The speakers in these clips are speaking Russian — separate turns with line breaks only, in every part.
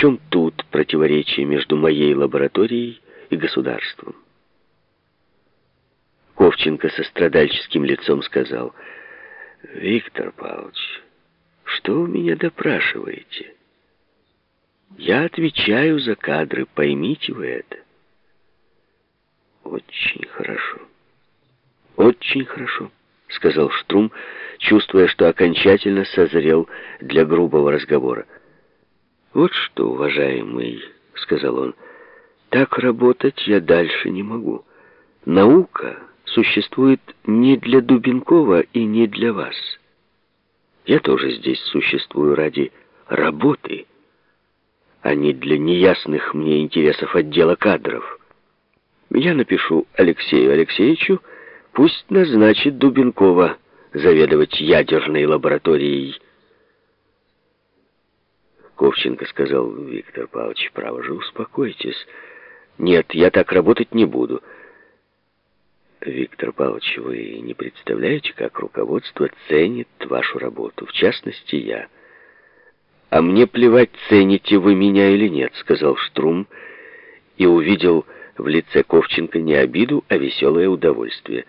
чем тут противоречие между моей лабораторией и государством? Ковченко со страдальческим лицом сказал, «Виктор Павлович, что вы меня допрашиваете? Я отвечаю за кадры, поймите вы это». «Очень хорошо, очень хорошо», — сказал Штрум, чувствуя, что окончательно созрел для грубого разговора. «Вот что, уважаемый», — сказал он, — «так работать я дальше не могу. Наука существует не для Дубенкова и не для вас. Я тоже здесь существую ради работы, а не для неясных мне интересов отдела кадров. Я напишу Алексею Алексеевичу, пусть назначит Дубенкова заведовать ядерной лабораторией. Ковченко сказал, Виктор Павлович, право же, успокойтесь. Нет, я так работать не буду. Виктор Павлович, вы не представляете, как руководство ценит вашу работу, в частности, я. А мне плевать, цените вы меня или нет, сказал Штрум и увидел в лице Ковченко не обиду, а веселое удовольствие.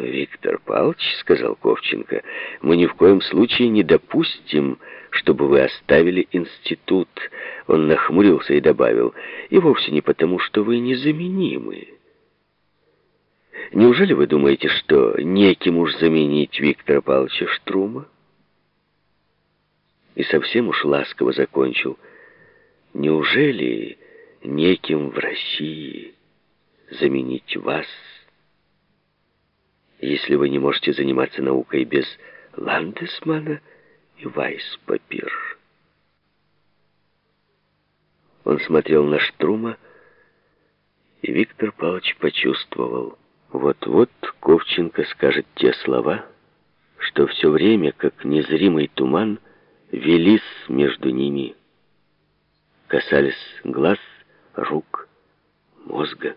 «Виктор Павлович», — сказал Ковченко, — «мы ни в коем случае не допустим, чтобы вы оставили институт». Он нахмурился и добавил, «и вовсе не потому, что вы незаменимы». Неужели вы думаете, что неким уж заменить Виктора Павловича Штрума? И совсем уж ласково закончил. Неужели неким в России заменить вас, если вы не можете заниматься наукой без Ландесмана и Вайспапир? Он смотрел на Штрума, и Виктор Павлович почувствовал, вот-вот Ковченко скажет те слова, что все время, как незримый туман, велись между ними, касались глаз, рук, мозга.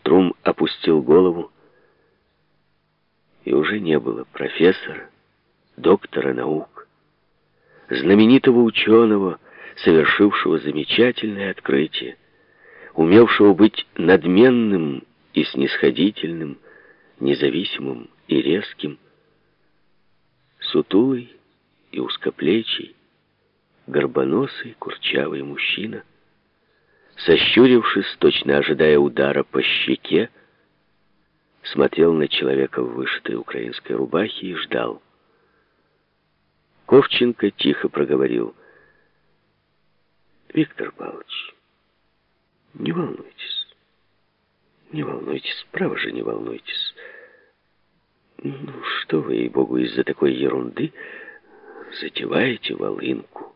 Штрум опустил голову, и уже не было профессора, доктора наук, знаменитого ученого, совершившего замечательное открытие умевшего быть надменным и снисходительным, независимым и резким, сутулый и узкоплечий, горбоносый, курчавый мужчина, сощурившись, точно ожидая удара по щеке, смотрел на человека в вышитой украинской рубахе и ждал. Ковченко тихо проговорил. «Виктор Павлович, не волнуйтесь. Не волнуйтесь, право же не волнуйтесь. Ну, что вы, ей-богу, из-за такой ерунды затеваете волынку?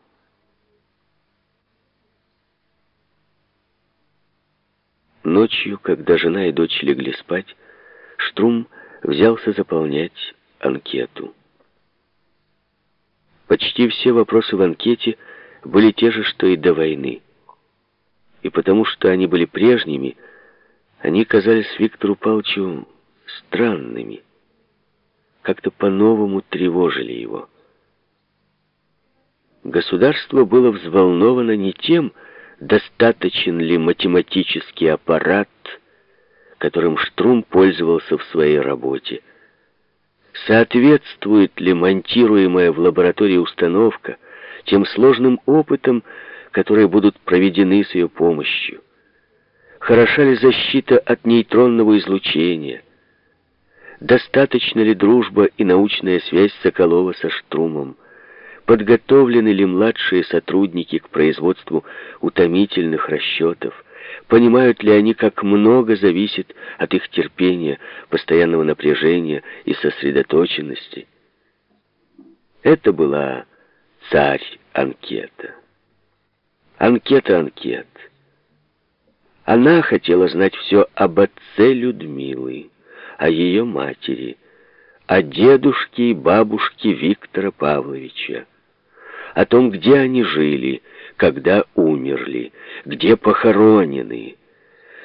Ночью, когда жена и дочь легли спать, Штрум взялся заполнять анкету. Почти все вопросы в анкете были те же, что и до войны и потому что они были прежними, они казались Виктору Павловичу странными, как-то по-новому тревожили его. Государство было взволновано не тем, достаточен ли математический аппарат, которым Штрум пользовался в своей работе, соответствует ли монтируемая в лаборатории установка тем сложным опытам, которые будут проведены с ее помощью? Хороша ли защита от нейтронного излучения? Достаточно ли дружба и научная связь Соколова со Штрумом? Подготовлены ли младшие сотрудники к производству утомительных расчетов? Понимают ли они, как много зависит от их терпения, постоянного напряжения и сосредоточенности? Это была царь-анкета. Анкета анкет. Она хотела знать все об отце Людмилы, о ее матери, о дедушке и бабушке Виктора Павловича, о том, где они жили, когда умерли, где похоронены,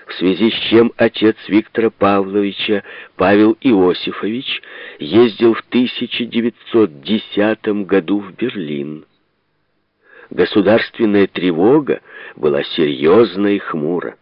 в связи с чем отец Виктора Павловича, Павел Иосифович, ездил в 1910 году в Берлин Государственная тревога была серьезна и хмура.